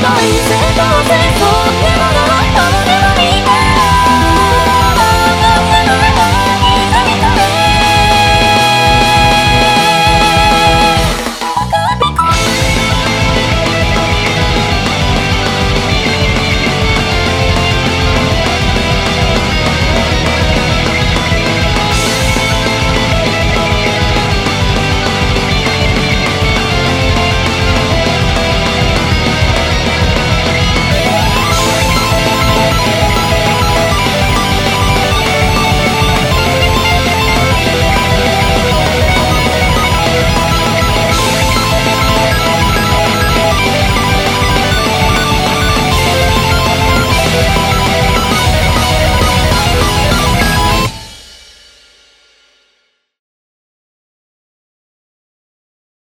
boy